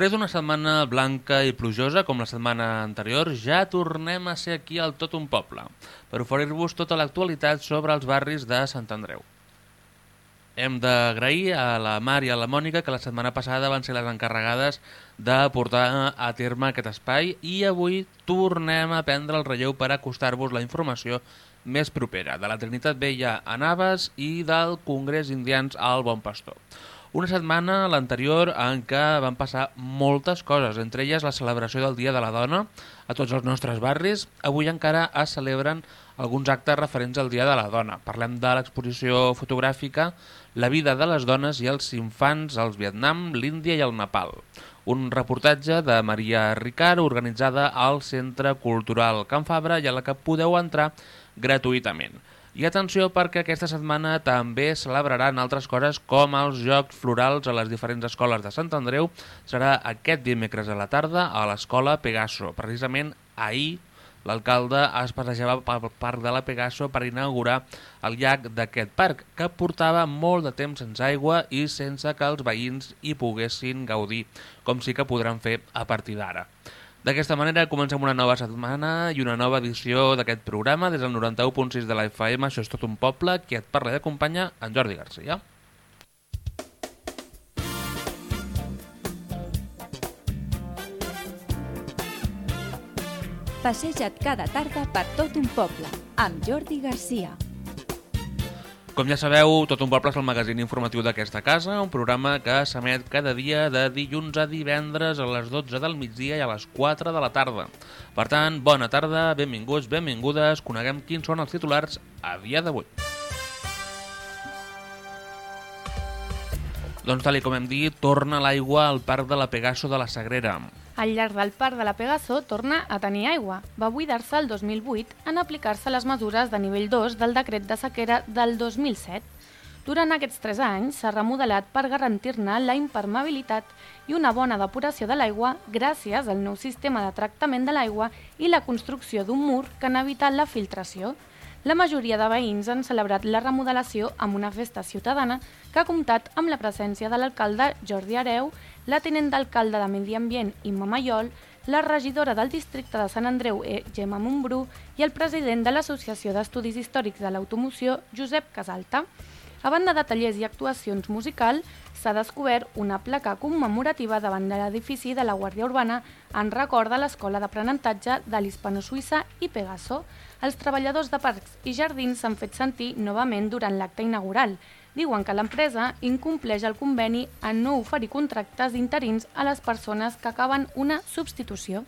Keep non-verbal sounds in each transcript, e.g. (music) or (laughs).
Després d'una setmana blanca i plujosa com la setmana anterior, ja tornem a ser aquí al Tot un Poble per oferir-vos tota l'actualitat sobre els barris de Sant Andreu. Hem d'agrair a la Mar i a la Mònica que la setmana passada van ser les encarregades de portar a terme aquest espai i avui tornem a prendre el relleu per acostar-vos la informació més propera de la Trinitat Vella a Naves i del Congrés Indians al Bon Pastor. Una setmana, l'anterior, en què van passar moltes coses, entre elles la celebració del Dia de la Dona a tots els nostres barris. Avui encara es celebren alguns actes referents al Dia de la Dona. Parlem de l'exposició fotogràfica La vida de les dones i els infants als Vietnam, l'Índia i el Nepal. Un reportatge de Maria Ricard organitzada al Centre Cultural Can Fabra i a la que podeu entrar gratuïtament. I atenció perquè aquesta setmana també celebraran altres coses com els Jocs Florals a les diferents escoles de Sant Andreu. Serà aquest dimecres a la tarda a l'escola Pegaso. Precisament ahir l'alcalde es passejava pel parc de la Pegaso per inaugurar el llac d'aquest parc, que portava molt de temps sense aigua i sense que els veïns hi poguessin gaudir, com sí que podran fer a partir d'ara. D'aquesta manera comencem una nova setmana i una nova edició d'aquest programa des del 91.6 de la FM, això és tot un poble, qui et parla i acompanya en Jordi Garcia. Passeja't cada tarda per tot un poble, amb Jordi Garcia. Com ja sabeu, Tot un poble és el magazín informatiu d'aquesta casa, un programa que s'emet cada dia de dilluns a divendres a les 12 del migdia i a les 4 de la tarda. Per tant, bona tarda, benvinguts, benvingudes, coneguem quins són els titulars a dia d'avui. Doncs tal com hem dit, torna l'aigua al parc de la Pegaso de la Sagrera. Al llarg del parc de la Pegaso torna a tenir aigua. Va buidar-se el 2008 en aplicar-se les mesures de nivell 2 del decret de sequera del 2007. Durant aquests 3 anys s'ha remodelat per garantir-ne la impermeabilitat i una bona depuració de l'aigua gràcies al nou sistema de tractament de l'aigua i la construcció d'un mur que han evitat la filtració. La majoria de veïns han celebrat la remodelació amb una festa ciutadana que ha comptat amb la presència de l'alcalde Jordi Areu la tinent d'alcalde de Medi Ambient, Imma Mayol, la regidora del districte de Sant Andreu, e. Gemma Montbrú, i el president de l'Associació d'Estudis Històrics de l'Automoció, Josep Casalta. A banda de tallers i actuacions musicals, s'ha descobert una placa commemorativa davant de l'edifici de la Guàrdia Urbana en record de l'Escola d'Aprenentatge de l'Hispano-Suïssa i Pegaso. Els treballadors de parcs i jardins s'han fet sentir novament durant l'acte inaugural diuen que l'empresa incompleix el conveni en no oferir contractes d'interins a les persones que acaben una substitució.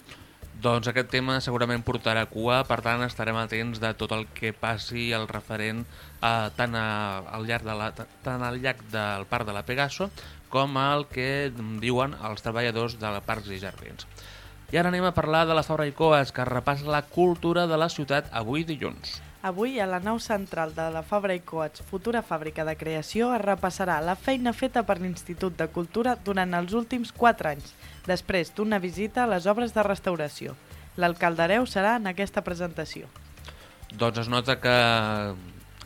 Doncs aquest tema segurament portarà cua, per tant estarem atents de tot el que passi el referent eh, tant, a, al llarg de la, tant al llarg del Parc de la Pegaso com el que diuen els treballadors de Parcs i Jardins. I ara anem a parlar de la Fabra i Coas, que repassa la cultura de la ciutat avui dilluns. Avui, a la nau central de la Fabra i Coats, futura fàbrica de creació, es repassarà la feina feta per l'Institut de Cultura durant els últims 4 anys, després d'una visita a les obres de restauració. L'alcalde Areu serà en aquesta presentació. Doncs es nota que,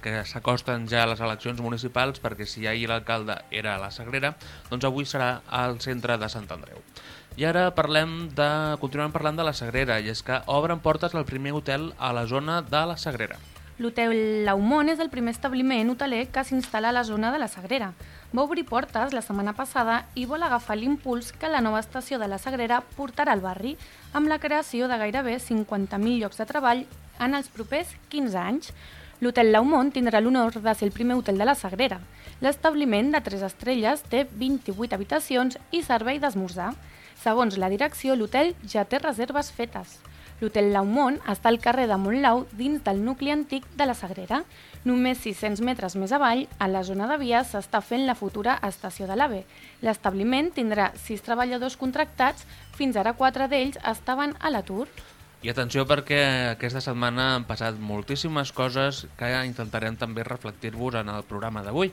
que s'acosten ja les eleccions municipals perquè si ahir l'alcalde era a la Sagrera, doncs avui serà al centre de Sant Andreu. I ara parlem de, continuem parlant de la Sagrera, i és que obren portes al primer hotel a la zona de la Sagrera. L'hotel Laumont és el primer establiment hoteler que s'instal·la a la zona de la Sagrera. Va obrir portes la setmana passada i vol agafar l'impuls que la nova estació de la Sagrera portarà al barri, amb la creació de gairebé 50.000 llocs de treball en els propers 15 anys. L'Hotel Laumont tindrà l'honor de ser el primer hotel de la Sagrera. L'establiment de 3 estrelles té 28 habitacions i servei d'esmorzar. Segons la direcció, l'hotel ja té reserves fetes. L'hotel Laumont està al carrer de Montlau, dins del nucli antic de la Sagrera. Només 600 metres més avall, a la zona de vies, s'està fent la futura estació de l'AVE. L'establiment tindrà 6 treballadors contractats, fins ara 4 d'ells estaven a l'atur. I atenció perquè aquesta setmana han passat moltíssimes coses que intentarem també reflectir-vos en el programa d'avui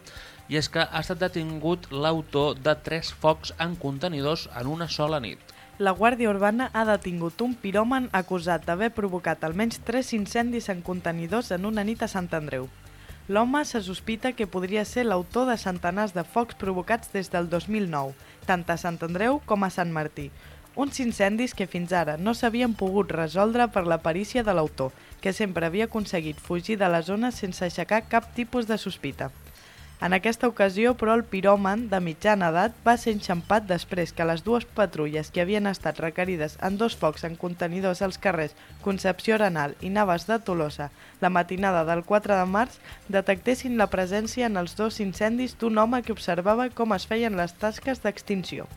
i és que ha estat detingut l'autor de tres focs en contenidors en una sola nit. La Guàrdia Urbana ha detingut un piròman acusat d'haver provocat almenys tres incendis en contenidors en una nit a Sant Andreu. L'home se sospita que podria ser l'autor de centenars de focs provocats des del 2009, tant a Sant Andreu com a Sant Martí. Uns incendis que fins ara no s'havien pogut resoldre per la perícia de l'autor, que sempre havia aconseguit fugir de la zona sense aixecar cap tipus de sospita. En aquesta ocasió, però, el piròman de mitjana edat va ser enxampat després que les dues patrulles que havien estat requerides en dos focs en contenidors als carrers Concepció Arenal i Navas de Tolosa la matinada del 4 de març detectessin la presència en els dos incendis d'un home que observava com es feien les tasques d'extinció.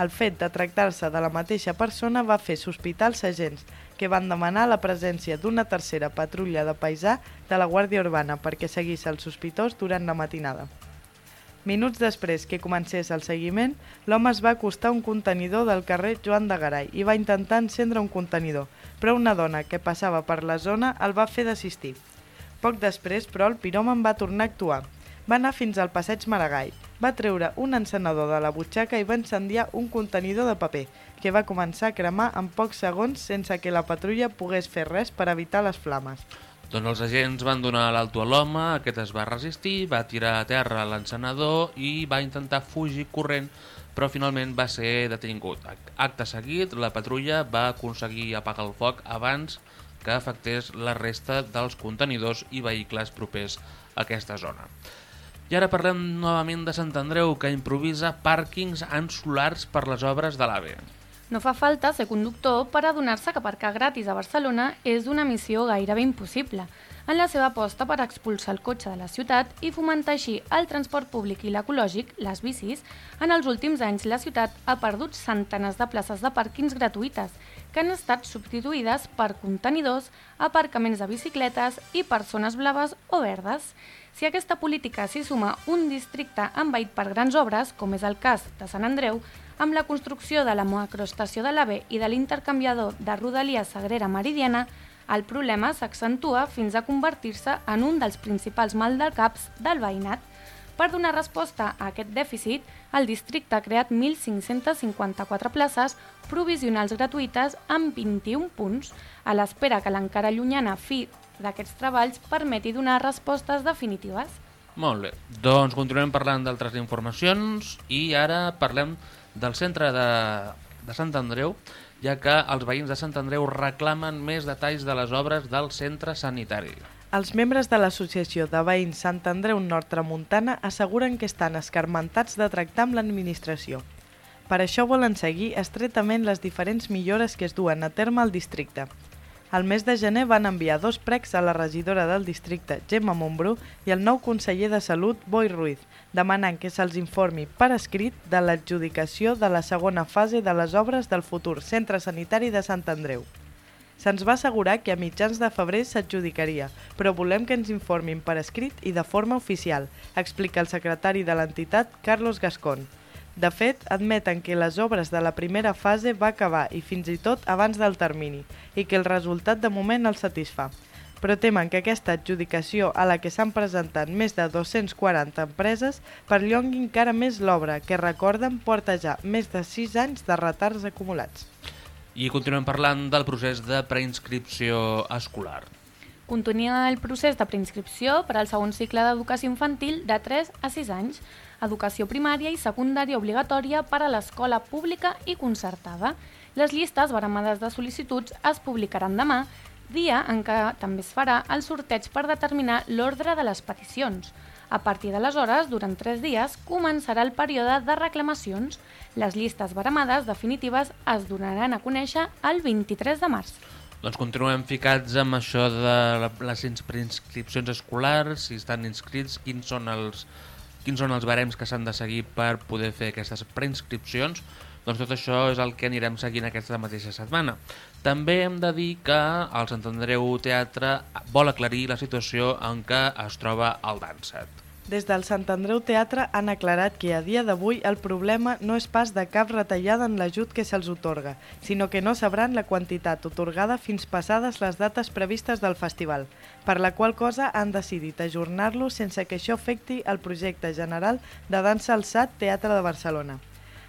El fet de tractar-se de la mateixa persona va fer sospitar els agents, que van demanar la presència d'una tercera patrulla de paisà de la Guàrdia Urbana perquè seguís el sospitós durant la matinada. Minuts després que comencés el seguiment, l'home es va acostar un contenidor del carrer Joan de Garay i va intentar encendre un contenidor, però una dona que passava per la zona el va fer desistir. Poc després, però, el piròman va tornar a actuar. Va anar fins al passeig Maragall, va treure un encenedor de la butxaca i va incendiar un contenidor de paper, que va començar a cremar en pocs segons sense que la patrulla pogués fer res per evitar les flames. Doncs els agents van donar l'alto a l'home, aquest es va resistir, va tirar a terra l'encenedor i va intentar fugir corrent, però finalment va ser detingut. Acte seguit, la patrulla va aconseguir apagar el foc abans que afectés la resta dels contenidors i vehicles propers a aquesta zona. I ara parlem novament de Sant Andreu, que improvisa pàrquings en solars per les obres de l'AVE. No fa falta ser conductor per adonar-se que aparcar gratis a Barcelona és una missió gairebé impossible en la seva aposta per expulsar el cotxe de la ciutat i fomentar així el transport públic i l'ecològic, les bicis, en els últims anys la ciutat ha perdut centenars de places de pàrquings gratuïtes que han estat substituïdes per contenidors, aparcaments de bicicletes i persones blaves o verdes. Si a aquesta política s'hi suma un districte envaït per grans obres, com és el cas de Sant Andreu, amb la construcció de la macroestació de l'AVE i de l'intercanviador de Rodalia Sagrera Meridiana, el problema s'accentua fins a convertir-se en un dels principals maldecaps del veïnat. Per donar resposta a aquest dèficit, el districte ha creat 1.554 places provisionals gratuïtes amb 21 punts, a l'espera que l'encara llunyana fi d'aquests treballs permeti donar respostes definitives. Molt bé, doncs continuem parlant d'altres informacions i ara parlem del centre de, de Sant Andreu, ja que els veïns de Sant Andreu reclamen més detalls de les obres del centre sanitari. Els membres de l'Associació de Veïns Sant Andreu Nord Tramuntana asseguren que estan escarmentats de tractar amb l'administració. Per això volen seguir estretament les diferents millores que es duen a terme al districte. Al mes de gener van enviar dos pregs a la regidora del districte, Gemma Montbrú, i al nou conseller de Salut, Boi Ruiz, demanant que se'ls informi per escrit de l'adjudicació de la segona fase de les obres del futur Centre Sanitari de Sant Andreu. Se'ns va assegurar que a mitjans de febrer s'adjudicaria, però volem que ens informin per escrit i de forma oficial, explica el secretari de l'entitat, Carlos Gascón. De fet, admeten que les obres de la primera fase va acabar i fins i tot abans del termini i que el resultat de moment els satisfà. Però temen que aquesta adjudicació a la que s'han presentat més de 240 empreses perllongui encara més l'obra, que recorden porta ja més de 6 anys de retards acumulats. I continuem parlant del procés de preinscripció escolar. Continua el procés de preinscripció per al segon cicle d'educació infantil de 3 a 6 anys, educació primària i secundària obligatòria per a l'escola pública i concertada. Les llistes baramades de sol·licituds es publicaran demà, dia en què també es farà el sorteig per determinar l'ordre de les peticions. A partir d'aleshores, durant tres dies, començarà el període de reclamacions. Les llistes baramades definitives es donaran a conèixer el 23 de març. Doncs continuem ficats amb això de les inscripcions escolars, si estan inscrits, quins són els, quins són els barems que s'han de seguir per poder fer aquestes preinscripcions, doncs tot això és el que anirem seguint aquesta mateixa setmana. També hem de dir que el Sant Andreu Teatre vol aclarir la situació en què es troba el Danset. Des del Sant Andreu Teatre han aclarat que a dia d'avui el problema no és pas de cap retallada en l'ajut que se'ls otorga, sinó que no sabran la quantitat otorgada fins passades les dates previstes del festival, per la qual cosa han decidit ajornar-lo sense que això afecti el projecte general de dansa al SAT Teatre de Barcelona.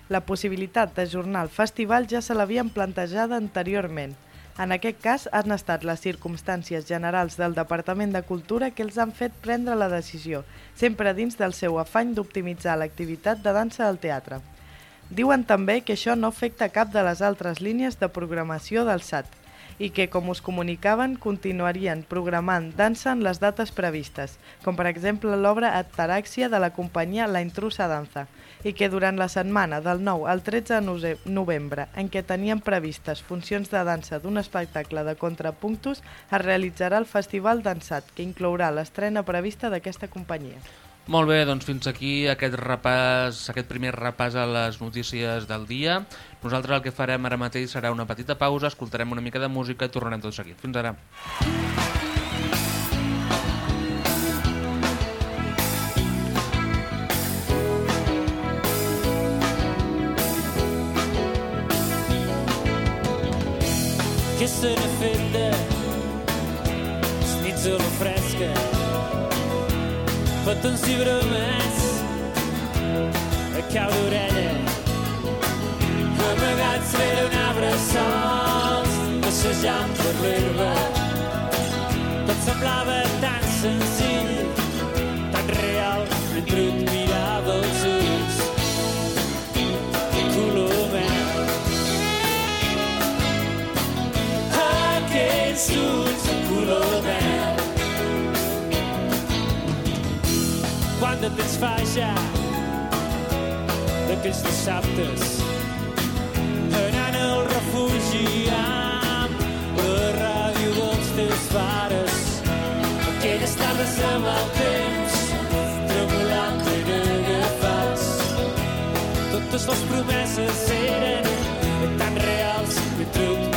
La possibilitat d'ajornar el festival ja se l'havien plantejada anteriorment, en aquest cas, han estat les circumstàncies generals del Departament de Cultura que els han fet prendre la decisió, sempre dins del seu afany d'optimitzar l'activitat de dansa del teatre. Diuen també que això no afecta cap de les altres línies de programació del SAT, i que, com us comunicaven, continuarien programant dansa en les dates previstes, com per exemple l'obra Ataràxia de la companyia La Intrusa Danza, i que durant la setmana del 9 al 13 de novembre, en què tenien previstes funcions de dansa d'un espectacle de contrapunctus, es realitzarà el Festival Dansat, que inclourà l'estrena prevista d'aquesta companyia. Molt bé, doncs fins aquí aquest repàs, aquest primer repàs a les notícies del dia. Nosaltres el que farem ara mateix serà una petita pausa, escoltarem una mica de música i tornarem tot seguit. Fins ara. Què se n'ha fet de... Snitzel o fred? tapa't un cibre més a cau d'orella amagats rere un arbre sols passejant per l'herba tot semblava tan senzill tan real mentre et mirava els ulls color verd aquells ulls color verd quan de temps fa ja d'aquells dissabtes anant al refugi amb la ràdio dels teus pares aquelles tardes amb el temps tremolant ben agafats totes les promeses eren tan reals que truc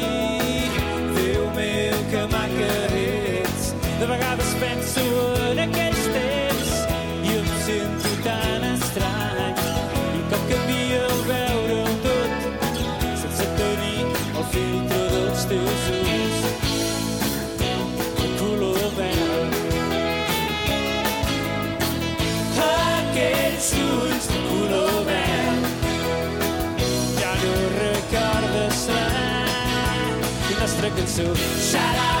De vegades penso en aquells temps i em sento tan estrany. I un cop canvia el veure-ho tot sense tenir el filtre dels teus ulls. El color verd. Aquells ulls de color verd ja no recordes res. I nostra cançó, xarà,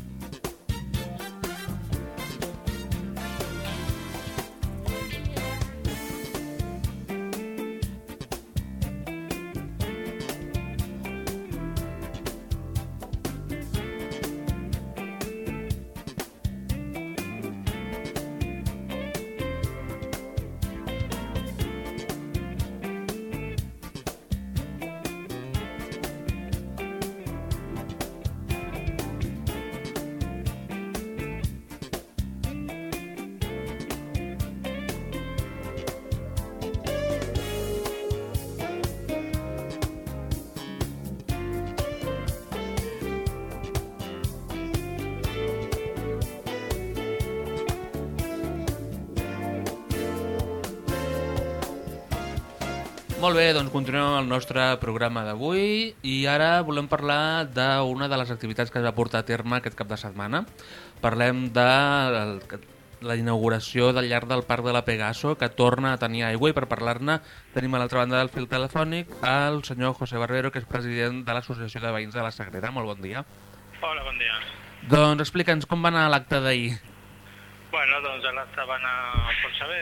Molt bé, doncs continuem amb el nostre programa d'avui i ara volem parlar d'una de les activitats que es va portar a terme aquest cap de setmana. Parlem de la inauguració del llarg del Parc de la Pegaso que torna a tenir aigua i per parlar-ne tenim a l'altra banda del fil telefònic el senyor José Barbero que és president de l'Associació de Veïns de la Sagrera. Molt bon dia. Hola, bon dia. Doncs explica'ns com va anar l'acte d'ahir. Bueno, doncs l'acte va anar força bé.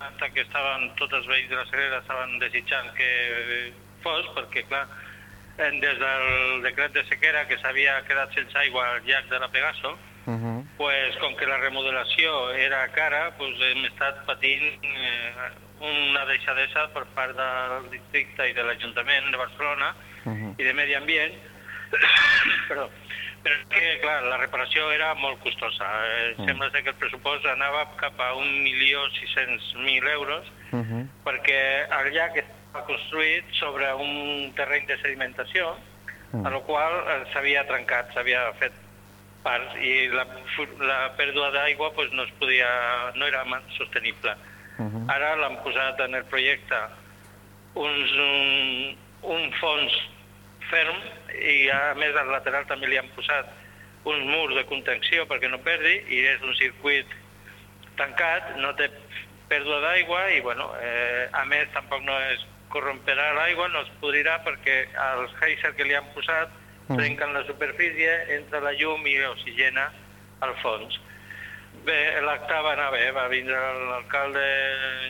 L'acte que estaven tots els veïns de la Sagrera estaven desitjant que fos, perquè, clar, eh, des del decret de sequera que s'havia quedat sense aigua al llac de la Pegaso, Uh -huh. pues, com que la remodelació era cara, pues, hem estat patint eh, una deixadesa per part del districte i de l'Ajuntament de Barcelona Uh -huh. i de Medi Ambient, (coughs) Perdó. Però és que, clar, la reparació era molt costosa. Eh, Mm. Sembla que el pressupost anava cap a 1.600.000 euros, Uh -huh. perquè el llac estava construït sobre un terreny de sedimentació, Mm. a la qual eh, s'havia trencat, s'havia fet parts, i la, la pèrdua d'aigua pues, no, es podia, no era sostenible. Uh -huh. Ara l'han posat en el projecte uns, un, un fons ferm i a més al lateral també li han posat uns murs de contenció perquè no perdi i és un circuit tancat, no té pèrdua d'aigua i bueno, eh, a més tampoc no es corromperà l'aigua, no es podrirà perquè els geyser que li han posat Mm. trenquen la superfície, entra la llum i oxigena al fons. Bé, l'acte va anar bé, va vindre l'alcalde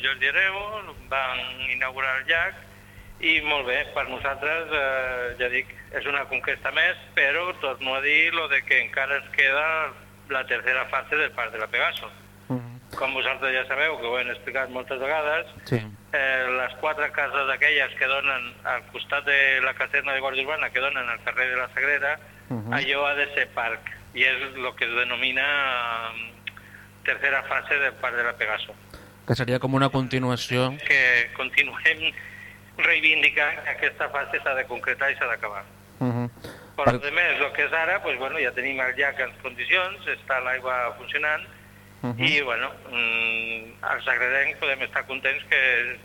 Jordi Hereu, van inaugurar el llac i molt bé, per nosaltres, eh, ja dic, és una conquesta més, però torno a dir lo de que encara ens queda la tercera fase del Parc de la Pegaso. Uh -huh. Com vosaltres ja sabeu, que ho hem explicat moltes vegades, Sí. eh, les quatre cases d'aquelles que donen al costat de la caserna de Guàrdia Urbana, que donen al carrer de la Sagrera, Uh -huh. allò ha de ser parc, i és el que es denomina eh, tercera fase del Parc de la Pegaso. Que seria com una continuació. Que continuem reivindicant que aquesta fase s'ha de concretar i s'ha d'acabar. Uh -huh. Per Per- a més, el que és ara, pues, bueno, ja tenim el llac en condicions, està l'aigua funcionant, Uh -huh. i bueno, mm, els agredencs podem estar contents que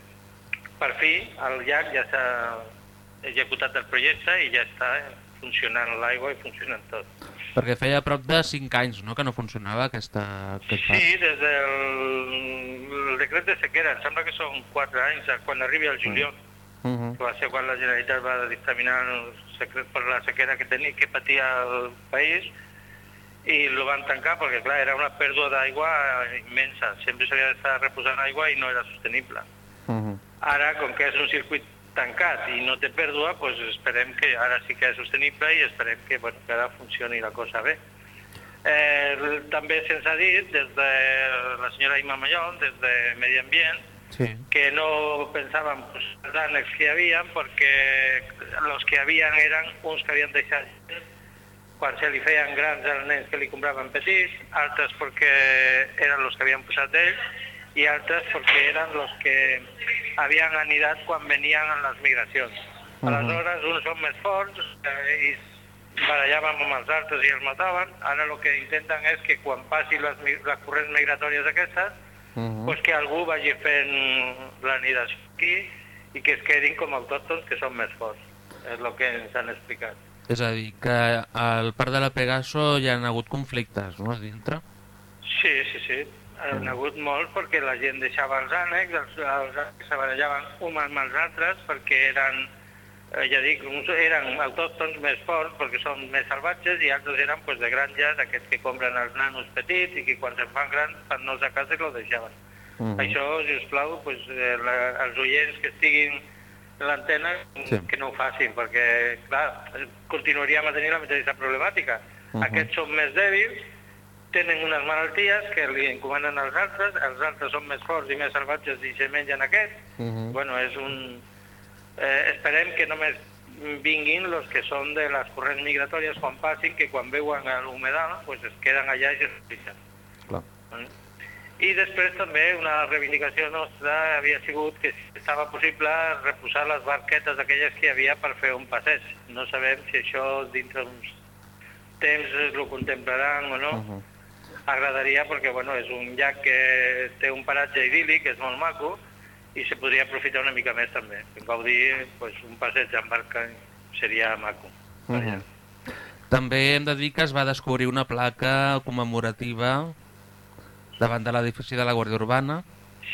per fi el llac ja s'ha executat el projecte i ja està funcionant l'aigua i funcionant tot. Perquè feia prop de 5 anys no, que no funcionava aquesta, aquest parc. Sí, des del el decret de sequera, em sembla que són 4 anys, quan arribi el juliol, Uh -huh. va ser quan la Generalitat va dictaminar secret per la sequera que tenia que patia el país i el van tancar perquè, clar, era una pèrdua d'aigua immensa. Sempre s'havia d'estar reposant aigua i no era sostenible. Uh -huh. Ara, com que és un circuit tancat i no té pèrdua, doncs esperem que ara sí que és sostenible i esperem que, bueno, que ara funcioni la cosa bé. Eh, també se'ns ha dit des de la senyora Ima Mallol, des de Medi Ambient, Sí. que no pensaven pues, els ànecs que hi havia perquè els que havia eren uns que havien deixat quan se li feien grans als nens que li compraven petits, altres perquè eren els que havien posat ells i altres perquè eren els que havien anidat quan venien en les migracions. Mhm. Aleshores, uns són més forts eh, i barallaven amb els altres i els mataven. Ara el que intenten és que quan passin les, les corrents migratòries aquestes, Uh -huh. pues que algú vagi fent l'anidació aquí i que es quedin com autòctons que són més forts. És el que ens han explicat. És a dir, que al parc de la Pegaso hi han hagut conflictes, no?, dintre. Sí, sí, sí. Han Mm. hagut molts perquè la gent deixava els ànecs, els, els ànecs se barallaven uns amb els altres perquè eren eh, ja dic, uns eren autòctons més forts perquè són més salvatges i altres eren pues, de granges, aquests que compren els nanos petits i que quan se'n fan grans fan nos a casa i lo deixaven. Mhm. Això, si us plau, pues, eh, la, els oients que estiguin a l'antena Sí. que no ho facin, perquè, clar, continuaríem a tenir la mateixa problemàtica. Mhm. Aquests són més dèbils, tenen unes malalties que li encomanen als altres, els altres són més forts i més salvatges i se mengen aquests. Mhm. Bueno, és un... Eh, esperem que només vinguin els que són de les corrents migratòries quan passin, que quan veuen l'humedal pues es queden allà i es fixen. Clar. I després també una reivindicació nostra havia sigut que si estava possible reposar les barquetes aquelles que hi havia per fer un passeig. No sabem si això dintre d'uns temps ho contemplaran o no. Mhm. Agradaria perquè bueno, és un llac que té un paratge idíl·lic, és molt maco, i se podria aprofitar una mica més també. Gaudir pues, un passeig en barca seria maco. Mhm. També hem de dir que es va descobrir una placa commemorativa davant de l'edifici de la Guàrdia Urbana.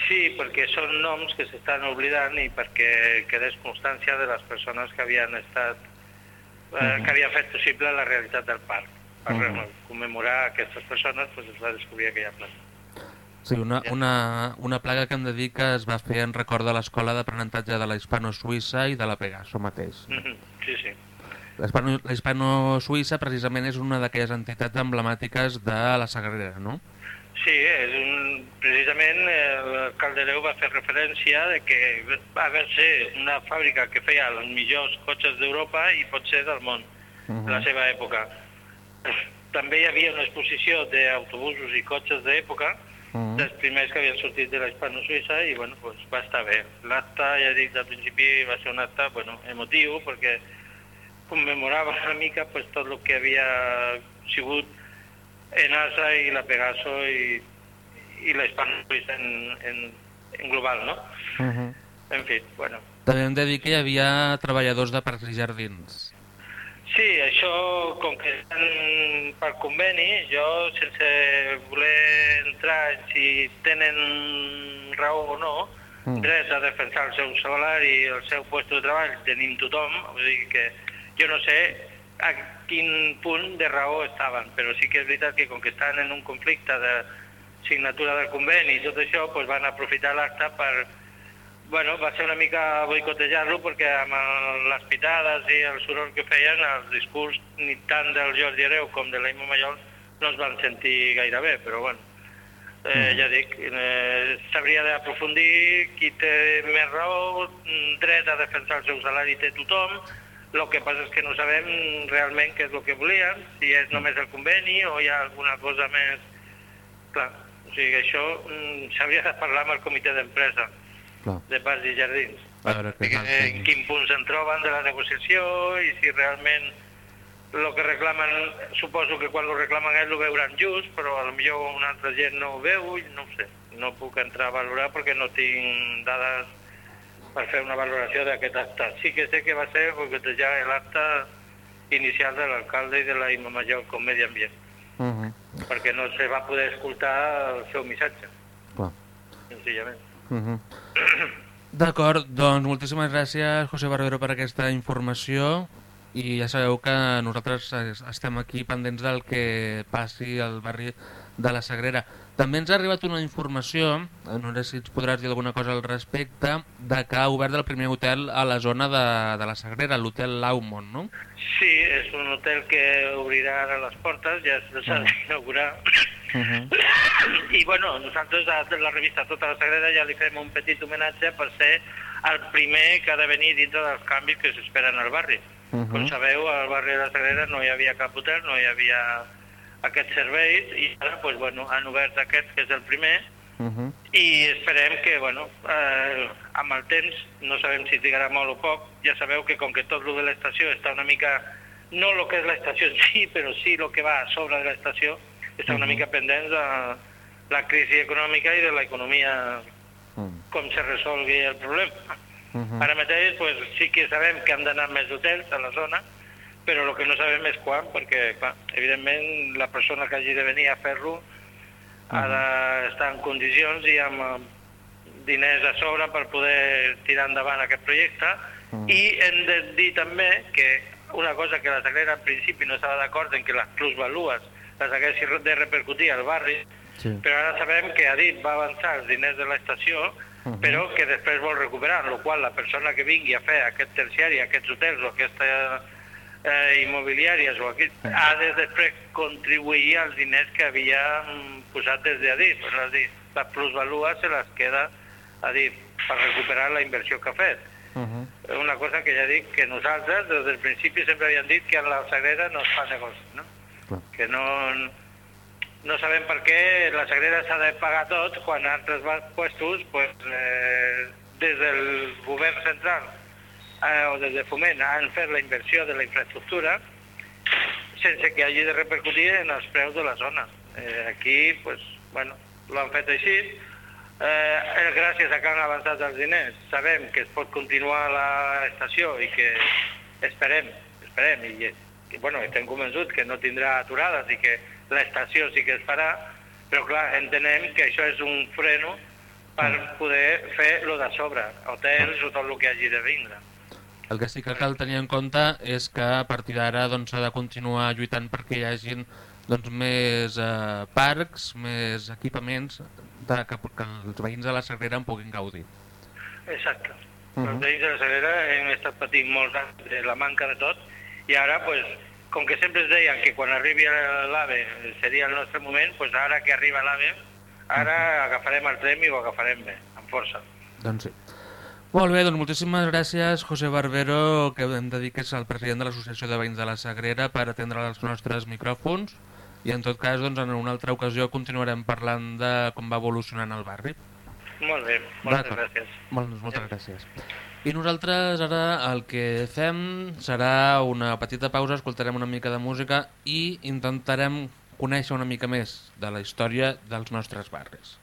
Sí, perquè són noms que s'estan oblidant i perquè quedés constància de les persones que havien estat eh, que havien fet possible la realitat del parc. Per Mhm. commemorar aquestes persones pues, es va descobrir aquella plaça. Sí, una, una, una placa que hem de dir que es va fer en record de l'Escola d'Aprenentatge de la Hispano-Suïssa i de la Pegaso mateix. Mhm, Sí, sí. La Hispano- La Hispano-Suïssa precisament és una d'aquelles entitats emblemàtiques de la Sagrera, no? Sí, és un, precisament eh, l'alcalde Déu va fer referència de que va haver-se una fàbrica que feia els millors cotxes d'Europa i potser del món, Mhm. de la seva època. També hi havia una exposició d'autobusos i cotxes d'època, Mhm. dels primers que havien sortit de la Hispano-Suïssa i bueno, pues, va estar bé. L'acte, ja dic, al principi va ser un acte bueno, emotiu perquè commemorava una mica pues, tot el que havia sigut ENASA i la Pegaso i, i la Hispano-Suïssa en, en, en global, no? Mhm. En fi, bueno. També hem de dir que hi havia treballadors de parcs i jardins. Sí, això, com que estan per conveni, jo, sense voler entrar en si tenen raó o no, Mm. dret a defensar el seu salari i el seu lloc de treball tenim tothom, vull dir que jo no sé a quin punt de raó estaven, però sí que és veritat que com que estan en un conflicte de signatura del conveni i tot això, doncs van aprofitar l'acte per, bueno, va ser una mica boicotejar-lo perquè amb les pitades i el soroll que feien, el discurs ni tant del Jordi Hereu com de l'Aimo Mayol no es van sentir gaire bé, però bueno, eh, ja dic, eh, s'hauria d'aprofundir qui té més raó, mm, dret a defensar el seu salari té tothom, el que passa és que no sabem realment què és el que volien, si és només el conveni o hi ha alguna cosa més... Clar, o sigui, això mm, s'hauria de parlar amb el comitè d'empresa Clar. de parcs i jardins. A veure què Perquè fan. en quin punt se'n troben de la negociació i si realment el que reclamen, suposo que quan ho reclamen ells ho veuran just, però a lo millor una altra gent no ho veu i no ho sé. No puc entrar a valorar perquè no tinc dades per fer una valoració d'aquest acte. Sí que sé que va ser boicotejar l'acte inicial de l'alcalde i de la Ima Major com Medi Ambient, Mhm. perquè no se va poder escoltar el seu missatge, Clar. senzillament. Mhm. D'acord, doncs moltíssimes gràcies, José Barbero, per aquesta informació i ja sabeu que nosaltres es- estem aquí pendents del que passi al barri de la Sagrera. També ens ha arribat una informació, no sé si ens podràs dir alguna cosa al respecte, de que ha obert el primer hotel a la zona de, de la Sagrera, l'hotel Laumont, no? Sí, és un hotel que obrirà ara les portes, ja s'ha d'inaugurar. Mhm. I bueno, nosaltres a la revista Tota la Sagrada ja li fem un petit homenatge per ser el primer que ha de venir dintre dels canvis que s'esperen al barri. Mhm. Com sabeu, al barri de la Sagrera no hi havia cap hotel, no hi havia aquests serveis i ara pues, bueno, han obert aquest, que és el primer, Mhm. i esperem que, bueno, eh, amb el temps, no sabem si trigarà molt o poc, ja sabeu que com que tot el de l'estació està una mica, no el que és l'estació en si, però sí el que va a sobre de l'estació, està una mica pendent de la crisi econòmica i de l'economia, Mhm. com se resolgui el problema. Mhm. Ara mateix pues, sí que sabem que han d'anar més hotels a la zona, però el que no sabem és quan, perquè, clar, evidentment, la persona que hagi de venir a fer-lo ha d'estar en condicions i amb diners a sobre per poder tirar endavant aquest projecte I hem de dir també que una cosa que la Sagrera en principi no estava d'acord en que les plusvalues les haguessin de repercutir al barri, Sí. però ara sabem que Adif va avançar els diners de l'estació, però que després vol recuperar, amb la qual la persona que vingui a fer aquest terciari, aquests hotels o aquestes eh, immobiliàries o aquí, ha de després contribuir als diners que havia mm, posat des d'Adif. És a dir, les plusvalues se les queda Adif per recuperar la inversió que ha fet. Uh -huh. Una cosa que ja dic que nosaltres des del principi sempre havíem dit que en la Sagrera no es fa negoci, no? Que no, no sabem per què la Sagrera s'ha de pagar tot quan altres puestos, pues, eh, des del govern central eh, o des de Foment han fet la inversió de la infraestructura sense que hagi de repercutir en els preus de la zona. Eh, aquí, pues, bueno, l'han fet així. Eh, gràcies a que han avançat els diners, sabem que es pot continuar l'estació i que esperem, esperem, i, i bueno, estem convençuts que no tindrà aturades i que l'estació sí que es farà, però clar, entenem que això és un freno per poder fer lo de sobre, hotels o tot el que hagi de vindre. El que sí que cal tenir en compte és que a partir d'ara doncs, s'ha de continuar lluitant perquè hi hagin doncs, més eh, parcs, més equipaments de, que, que els veïns de la Sagrera en puguin gaudir. Exacte. Uh Mhm. -huh. Els veïns de la Sagrera hem estat patint anys de la manca de tot i ara, pues, com que sempre es deien que quan arribi l'AVE seria el nostre moment, pues ara que arriba l'AVE, ara agafarem el tren i ho agafarem bé, amb força. Doncs sí. Molt bé, doncs moltíssimes gràcies, José Barbero, que hem de dir que és el president de l'Associació de Veïns de la Sagrera, per atendre els nostres micròfons. I en tot cas, doncs, en una altra ocasió continuarem parlant de com va evolucionant el barri. Molt bé, moltes gràcies. Molt, doncs, moltes gràcies. I nosaltres ara el que fem serà una petita pausa, escoltarem una mica de música i intentarem conèixer una mica més de la història dels nostres barris.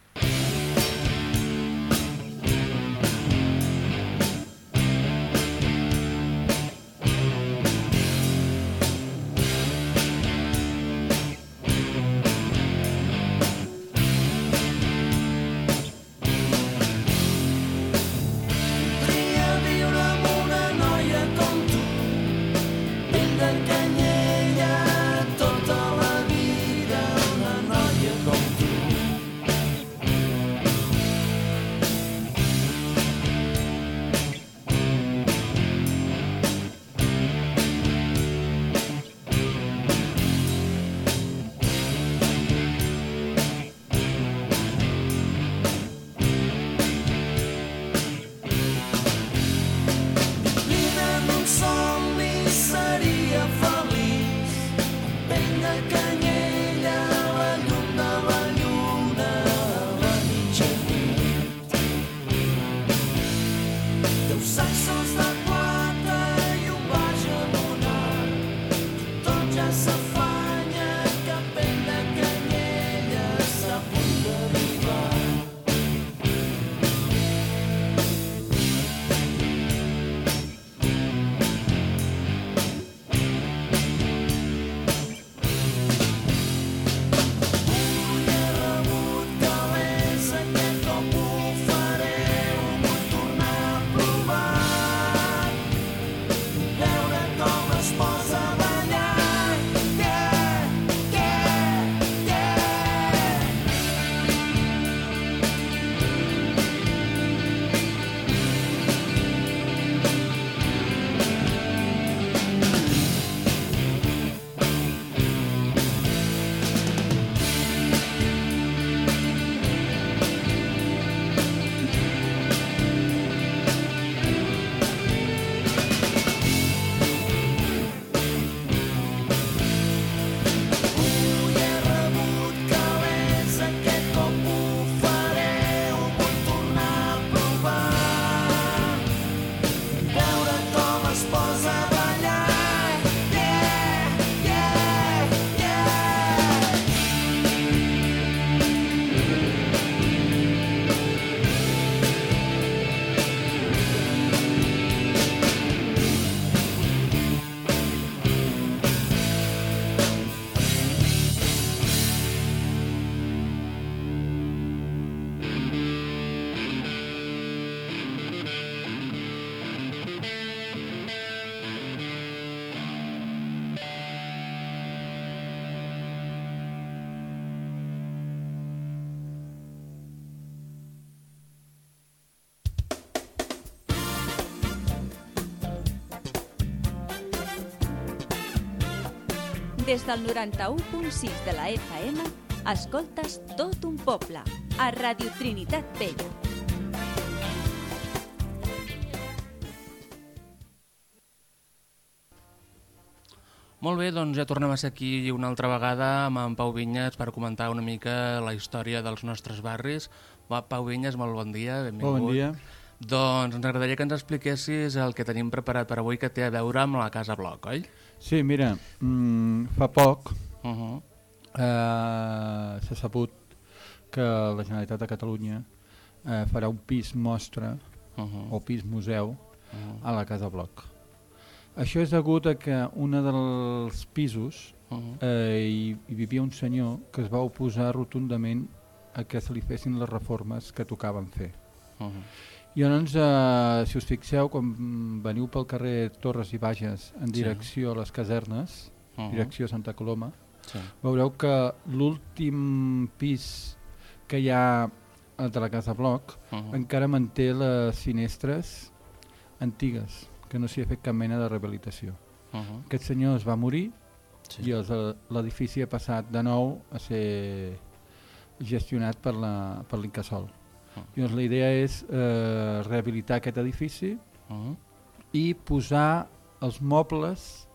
Des del 91.6 de la FM, escoltes tot un poble, a Radio Trinitat Vella. Molt bé, doncs ja tornem a ser aquí una altra vegada amb en Pau Vinyes per comentar una mica la història dels nostres barris. Va, Pau Vinyes, molt bon dia, benvingut. Bon dia. Doncs ens agradaria que ens expliquessis el que tenim preparat per avui que té a veure amb la Casa Bloc, oi? Sí, mira, mm, fa poc Uh -huh. eh, s'ha sabut que la Generalitat de Catalunya eh, farà un pis mostra Uh -huh. o pis museu Uh -huh. a la Casa Bloc. Això és degut a que un dels pisos Uh -huh. eh, hi, hi vivia un senyor que es va oposar rotundament a que se li fessin les reformes que tocaven fer. Uh -huh. I llavors, eh, si us fixeu, quan veniu pel carrer Torres i Bages en Sí. direcció a les casernes, Uh -huh. direcció Santa Coloma, Sí. veureu que l'últim pis que hi ha eh, de la Casa Bloc Uh -huh. encara manté les finestres antigues, que no s'hi ha fet cap mena de rehabilitació. Uh -huh. Aquest senyor es va morir Sí. i els- l'edifici ha passat de nou a ser gestionat per la- per l'Incasol. Llavors la idea és eh, rehabilitar aquest edifici Uh -huh. i posar els mobles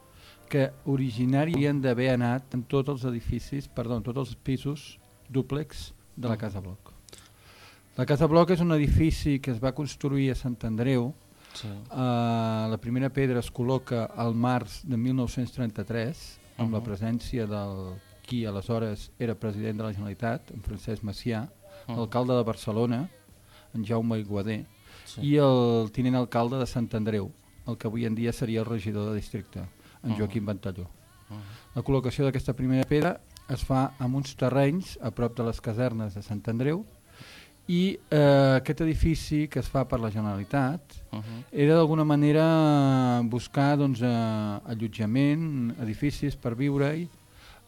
que originari havien d'haver anat en tots els edificis, perdó, en tots els pisos dúplex de la. Casa Bloc. La Casa Bloc és un edifici que es va construir a Sant Andreu. Sí. Uh, la primera pedra es col·loca al març de 1933 amb la Mhm. presència del qui aleshores era president de la Generalitat, en Francesc Macià, Uh -huh. L'alcalde de Barcelona, en Jaume Iguader, Sí. i el tinent alcalde de Sant Andreu, el que avui en dia seria el regidor de districte, en Ah. Joaquim Ventalló. Uh -huh. La col·locació d'aquesta primera pedra es fa amb uns terrenys a prop de les casernes de Sant Andreu i eh, aquest edifici que es fa per la Generalitat Uh -huh. era d'alguna manera buscar doncs, eh, allotjament, edificis per viure-hi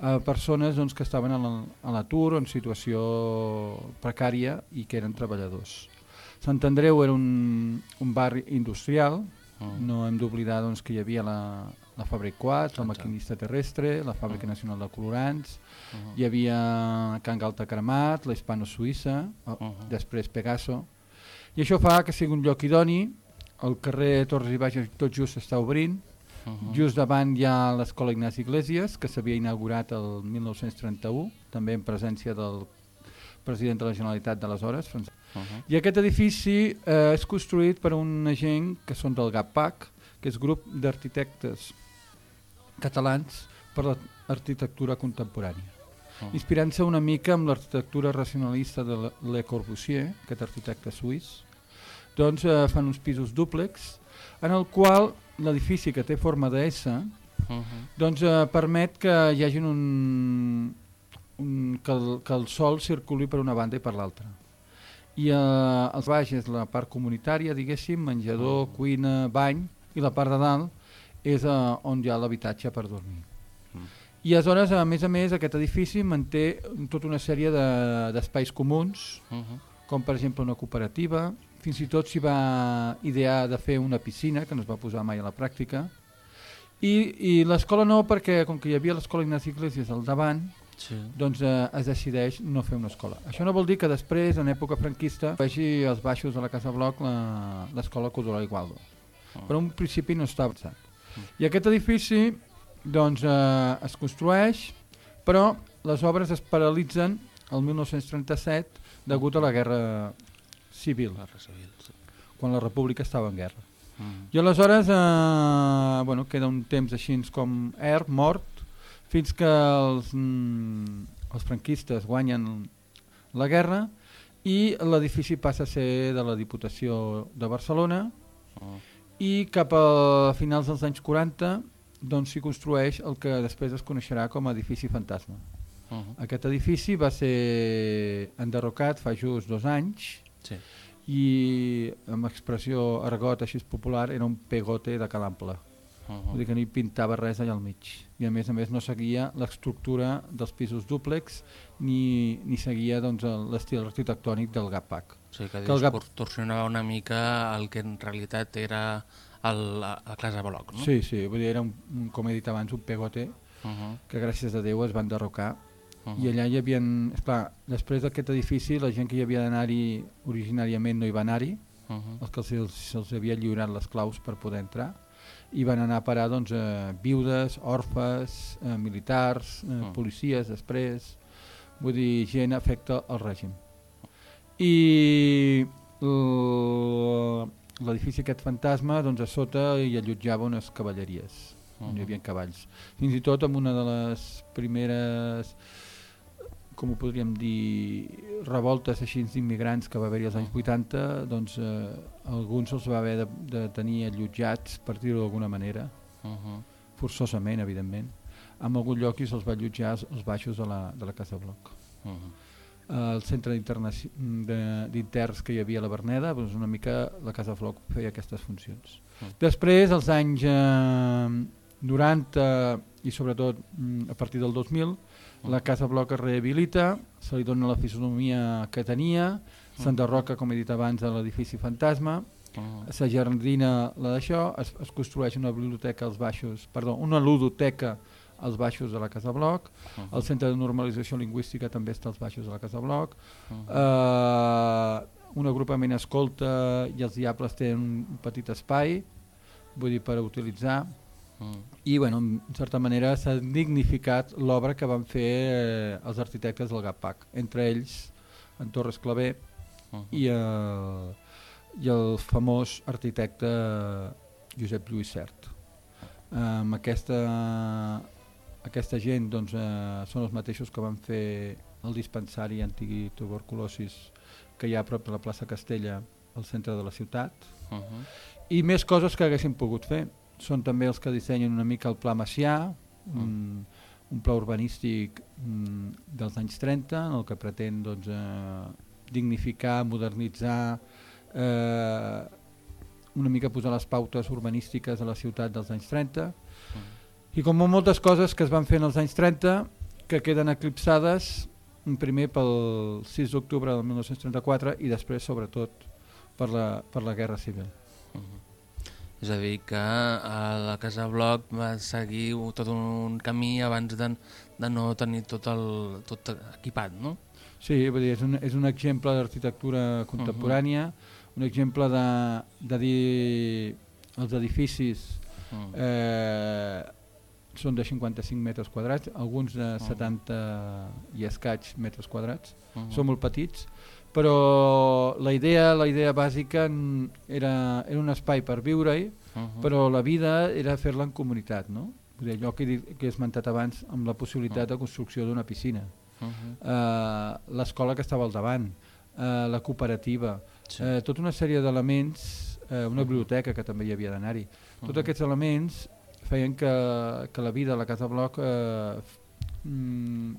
a persones doncs, que estaven a la- a l'atur o en situació precària i que eren treballadors. Sant Andreu era un, un barri industrial, Uh-huh. no hem d'oblidar doncs, que hi havia la, la Fàbrica 4, la Exacte. Maquinista Terrestre, la Fàbrica Uh-huh. Nacional de Colorants, Uh-huh. hi havia Can Galta Cremat, la Hispano-Suïssa, uh Uh-huh. després Pegaso, i això fa que sigui un lloc idoni, el carrer Torres i Bages tot just s'està obrint, Uh-huh. just davant hi ha l'escola Ignasi Iglesias, que s'havia inaugurat el 1931, també en presència del president de la Generalitat d'aleshores, Francesc Uh-huh. i aquest edifici eh, és construït per una gent que són del GAPAC, que és grup d'arquitectes catalans per l'arquitectura contemporània. Uh-huh. Inspirant-se una mica amb l'arquitectura racionalista de Le- Le Corbusier, aquest arquitecte suís, doncs eh, fan uns pisos dúplex en el qual l'edifici que té forma de S Uh-huh. doncs, eh, permet que hi hagi un, un, que, el, que el sol circuli per una banda i per l'altra. I eh, els baix és la part comunitària, diguéssim, menjador, Mm. cuina, bany, i la part de dalt és eh, on hi ha l'habitatge per dormir. Mm. I aleshores, a més a més, aquest edifici manté tota una sèrie de- d'espais comuns, Uh-huh. com per exemple una cooperativa, fins i tot s'hi va idear de fer una piscina, que no es va posar mai a la pràctica, i, i l'escola no, perquè com que hi havia l'escola Ignasi Iglesias al davant, Sí. doncs eh, es decideix no fer una escola. Això no vol dir que després, en època franquista, vegi als baixos de la Casa Bloc la- l'escola Codolà Igualdo. Ah. Però en un principi no estava pensat. I aquest edifici doncs, eh, es construeix, però les obres es paralitzen el 1937 degut a la guerra civil, Guerra civil, sí. quan la república estava en guerra. Uh-huh. I aleshores eh, bueno, queda un temps així com er, mort, fins que els, mm, els franquistes guanyen la guerra i l'edifici passa a ser de la Diputació de Barcelona Uh-huh. i cap a finals dels anys 40 doncs s'hi construeix el que després es coneixerà com a edifici fantasma. Uh-huh. Aquest edifici va ser enderrocat fa just dos anys Sí. i amb expressió argot així popular era un pegote de calample. Uh-huh. Vull dir que no hi pintava res allà al mig. I a més a més no seguia l'estructura dels pisos dúplex ni, ni seguia doncs, el- l'estil arquitectònic del GAPAC. O sigui que que el Gap- distorsionava una mica el que en realitat era el, la, la classe Bloc, no? Sí, sí, vull dir, era un, un, com he dit abans, un pegote Uh -huh. que gràcies a Déu es van derrocar. Uh I allà hi havia, esclar, després d'aquest edifici la gent que hi havia d'anar-hi originàriament no hi va anar-hi, Uh -huh. els que se'ls se havia lliurat les claus per poder entrar, i van anar a parar doncs, a viudes, orfes, eh, militars, eh, Mm. policies després, vull dir, gent afecta al règim. I l'edifici aquest fantasma, doncs a sota hi allotjava unes cavalleries, on hi havia cavalls. Fins i tot amb una de les primeres com ho podríem dir, revoltes així d'immigrants que va haver-hi als anys 80, doncs eh, alguns els va haver de, de tenir allotjats, per dir-ho d'alguna manera, Uh -huh. forçosament, evidentment. En algun lloc i se'ls va allotjar als baixos de la, de la Casa Bloc. Uh -huh. El centre d'interns que hi havia a la Berneda, doncs una mica la Casa Bloc feia aquestes funcions. Mm. Després, als anys eh, 90 i sobretot mm, a partir del 2000, la Casa Bloc es rehabilita, se li dona la fisonomia que tenia, s'enderroca, com he dit abans, a l'edifici fantasma, Uh -huh. se jardina la d'això, es, es construeix una biblioteca als baixos, perdó, una ludoteca als baixos de la Casa Bloc, Uh-huh. el centre de normalització lingüística també està als baixos de la Casa Bloc, Uh-huh. eh, un agrupament escolta i els diables tenen un petit espai, vull dir, per utilitzar, Uh-huh. i bueno, en certa manera s'ha dignificat l'obra que van fer eh, els arquitectes del GAPAC, entre ells en Torres Clavé Uh-huh. i, el, i el famós arquitecte Josep Lluís Cert. Amb aquesta, aquesta gent doncs, eh, són els mateixos que van fer el dispensari antituberculosis que hi ha a prop de la plaça Castella al centre de la ciutat Uh-huh. i més coses que haguessin pogut fer. Són també els que dissenyen una mica el Pla Macià, un, un pla urbanístic mm, dels anys 30, en el que pretén doncs, eh, dignificar, modernitzar, eh, una mica posar les pautes urbanístiques a la ciutat dels anys 30, i com moltes coses que es van fer en els anys 30 que queden eclipsades mm, primer pel 6 d'octubre del 1934 i després sobretot per la, per la Guerra Civil. És a dir, que a la Casa Bloc va seguir tot un camí abans de, de no tenir tot, el, tot equipat, no? Sí, vull dir, és, un, és un exemple d'arquitectura contemporània, un exemple de, de dir els edificis Mm. eh, són de 55 metres quadrats, alguns de 70 i escaig metres quadrats, Mhm. són molt petits, però la idea, la idea bàsica era, era un espai per viure-hi, Mhm. però la vida era fer-la en comunitat, no? Vull dir, allò que, he que he esmentat abans amb la possibilitat de construcció d'una piscina. Mhm. Eh, l'escola que estava al davant, eh, la cooperativa, Sí. eh, tota una sèrie d'elements, eh, una biblioteca que també hi havia d'anar-hi. Tots Mhm. aquests elements feien que, que la vida a la Casa Bloc eh, mm,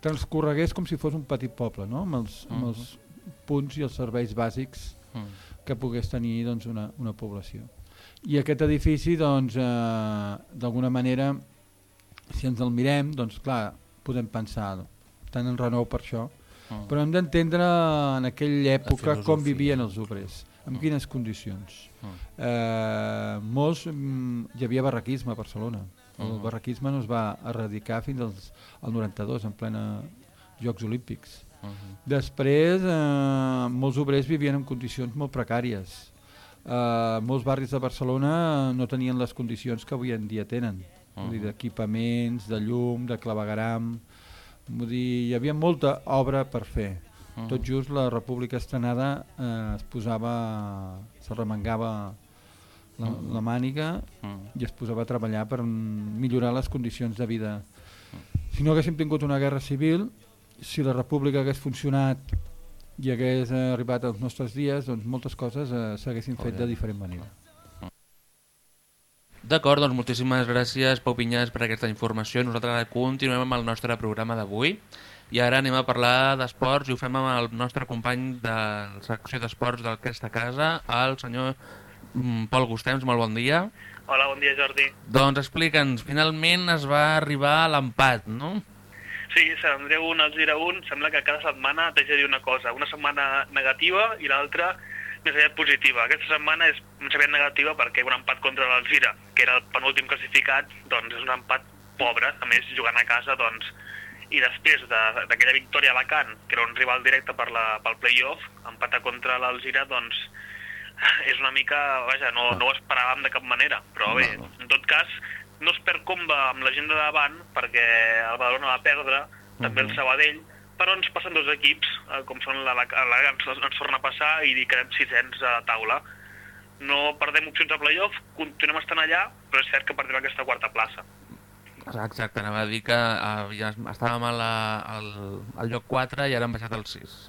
transcorregués com si fos un petit poble, no? amb, els, amb els punts i els serveis bàsics Mm. que pogués tenir doncs, una, una població. I aquest edifici, doncs, eh, d'alguna manera, si ens el mirem, doncs clar, podem pensar tant en renou per això, Mm. però hem d'entendre en aquella època com vivien els obrers, en Mm. quines condicions. Mm. Eh, molts, mm, hi havia barraquisme a Barcelona. El Mhm. barraquisme no es va erradicar fins als, al 92, en plena Jocs Olímpics. Després, eh, molts obrers vivien en condicions molt precàries. Eh, molts barris de Barcelona no tenien les condicions que avui en dia tenen. Dir, Mhm. d'equipaments, de llum, de clavegaram... Vull dir, hi havia molta obra per fer. Mhm. Tot just la República estrenada eh, es posava, se remengava la, Mhm. la màniga Mm. i es posava a treballar per millorar les condicions de vida. Si no haguéssim tingut una guerra civil, si la república hagués funcionat i hagués eh, arribat als nostres dies, doncs moltes coses eh, s'haguessin fet de diferent manera. D'acord, doncs moltíssimes gràcies, Pau Pinyas, per aquesta informació. Nosaltres continuem amb el nostre programa d'avui i ara anem a parlar d'esports i ho fem amb el nostre company de la secció d'esports d'aquesta casa, el senyor mm, Pol Gustems. Molt bon dia. Hola, bon dia Jordi. Doncs explica'ns, finalment es va arribar a l'empat, no? Sí, Sant Andreu 1 al Gira 1, sembla que cada setmana t'haig de dir una cosa. Una setmana negativa i l'altra més aviat positiva. Aquesta setmana és més aviat negativa perquè un empat contra l'Alzira, que era el penúltim classificat, doncs és un empat pobres, a més jugant a casa, doncs, i després de- d'aquella victòria a Alacant, que era un rival directe per la, pel play-off, empatar contra l'Alzira, doncs, és una mica, vaja, no, no ho esperàvem de cap manera, però bé, en tot cas, no es perd comba amb la gent de davant, perquè el Badalona va perdre, també el Sabadell, però ens passen dos equips, eh, com són l'Alacant, ens, ens torna a passar i quedem sisens a la taula. No perdem opcions a playoff, continuem estant allà, però és cert que perdem aquesta quarta plaça. Exacte, anava a dir que eh, ja estàvem a la, al, al lloc 4 i ara hem baixat al 6.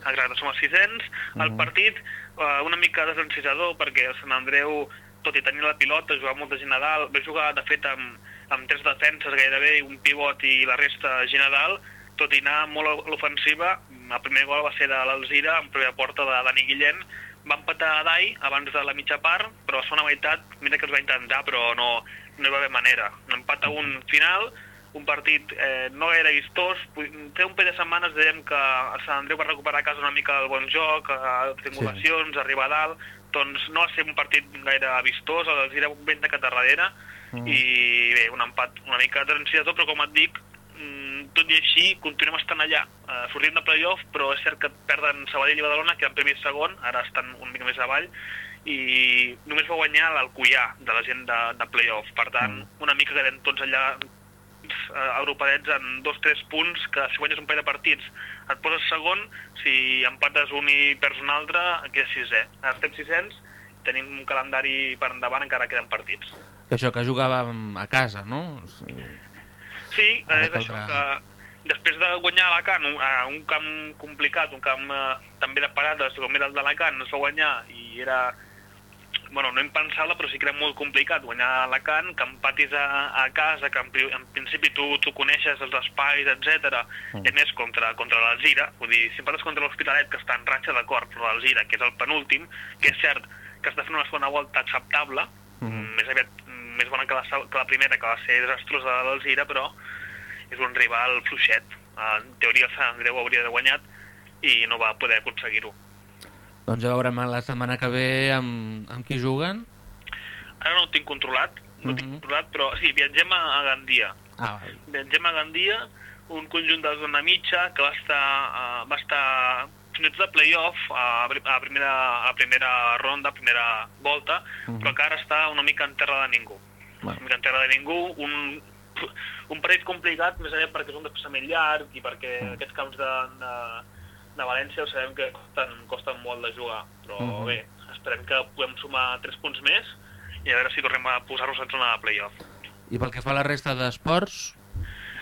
Exacte, som a sisens. El partit, eh, una mica desencisador, perquè el Sant Andreu, tot i tenir la pilota, jugava molta gent a dalt, va jugar, de fet, amb, amb tres defenses gairebé, un pivot i la resta gent a dalt, tot i anar molt a l'ofensiva, el primer gol va ser de l'Alzira, en primera porta de Dani Guillén, va empatar a Dai abans de la mitja part, però a la segona meitat, mira que els va intentar, però no, no hi va haver manera. Un empat a un final, un partit eh, no gaire vistós. Té un parell de setmanes dèiem que el Sant Andreu va recuperar a casa una mica el bon joc, eh, triangulacions, sí. arribar a dalt, doncs no va ser un partit gaire vistós, els era un vent de cap darrere, mm. i bé, un empat una mica desenciador, però com et dic, mm, tot i així, continuem estant allà. Uh, sortim de playoff, però és cert que perden Sabadell i Badalona, que en primer i segon, ara estan una mica més avall, i només va guanyar l'Alcoià de la gent de, de playoff. Per tant, una mica quedem tots allà eh, agrupadets en dos tres punts, que si guanyes un parell de partits et poses segon, si empates un i perds un altre, quedes sisè. Ara estem sisens, tenim un calendari per endavant, encara queden partits. Que això que jugàvem a casa, no? Sí. Sí, Ara és això caldrà- que després de guanyar Alacant, un, a un camp complicat, un camp eh, també de parades, com era el d'Alacant, es va guanyar i era, bueno, no impensable, però sí que era molt complicat guanyar Alacant, que empatis a, a casa, que en, pri- en principi tu, tu coneixes els espais, etc. Mm. I a més contra, contra l'Alzira, vull dir, si empates contra l'Hospitalet, que està en ratxa d'acord, però l'Alzira, que és el penúltim, que és cert que està fent una segona volta acceptable, mm. més aviat mm, més bona que la, que la primera, que va ser desastrosa de l'Alzira, però és un rival fluixet. En teoria el Sant Andreu hauria de guanyat i no va poder aconseguir-ho. Doncs ja veurem la setmana que ve amb, amb qui juguen. Ara no ho tinc controlat, no ho tinc Mhm. controlat, però sí, viatgem a, a Gandia. Ah, val. Viatgem a Gandia, un conjunt de zona mitja que va estar, uh, va estar fins i tot a playoff a, a, primera, a primera ronda, a primera volta, Mhm. però que ara està una mica en terra de ningú. Bueno. Una mica en terra de ningú, un, un partit complicat, més aviat perquè és un desplaçament llarg i perquè Mm. aquests camps de, de, de València ho sabem que costen, costen molt de jugar, però Mhm. bé, esperem que puguem sumar 3 punts més i a veure si tornem a posar-nos en zona de playoff. I pel que fa a la resta d'esports,